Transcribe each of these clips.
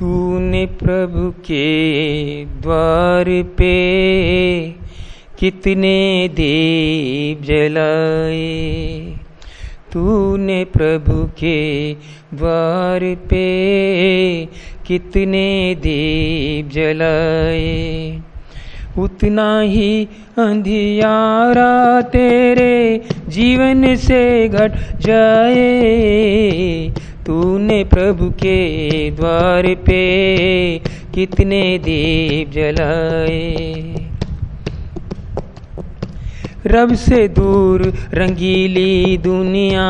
तूने प्रभु के द्वार पे कितने दीप जलाए? तूने प्रभु के द्वार पे कितने दीप जलाए? उतना ही अंधियारा तेरे जीवन से घट जाए। तूने प्रभु के द्वार पे कितने दीप जलाए? रब से दूर रंगीली दुनिया,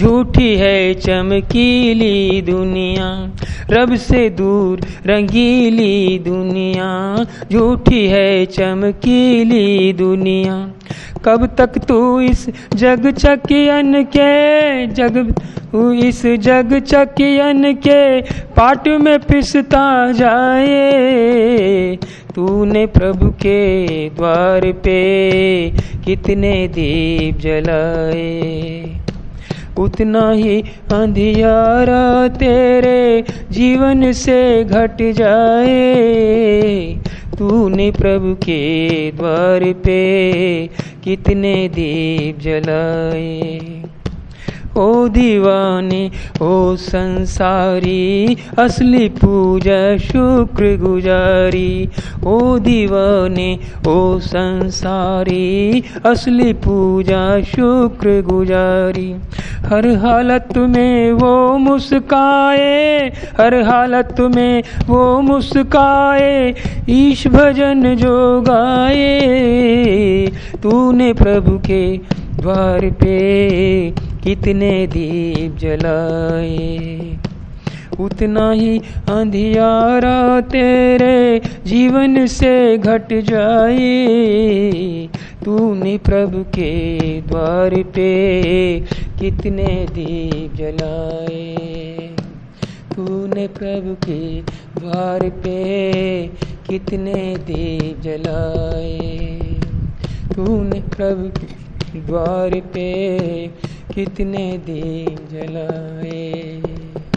झूठी है चमकीली दुनिया। रब से दूर रंगीली दुनिया, झूठी है चमकीली दुनिया। कब तक तू इस जग चकियन के जग, तू इस जग चकियन के पाट में पिसता जाए? तूने प्रभु के द्वार पे कितने दीप जलाए? उतना ही अंधियारा तेरे जीवन से घट जाए। तूने प्रभु के द्वार पे कितने दीप जलाए? ओ दीवाने, ओ संसारी, असली पूजा शुक्र गुजारी ओ दीवाने, ओ संसारी, असली पूजा शुक्र गुजारी हर हालत में वो मुस्काए, हर हालत में वो मुस्काए, ईश भजन जो गाए। तूने प्रभु के द्वार पे कितने दीप जलाए? उतना ही अंधियारा तेरे जीवन से घट जाए। तूने प्रभु के द्वार पे कितने दीप जलाए? तूने प्रभु के द्वार पे कितने दीप जलाए? तूने प्रभु द्वार पे कितने दीप जलाए।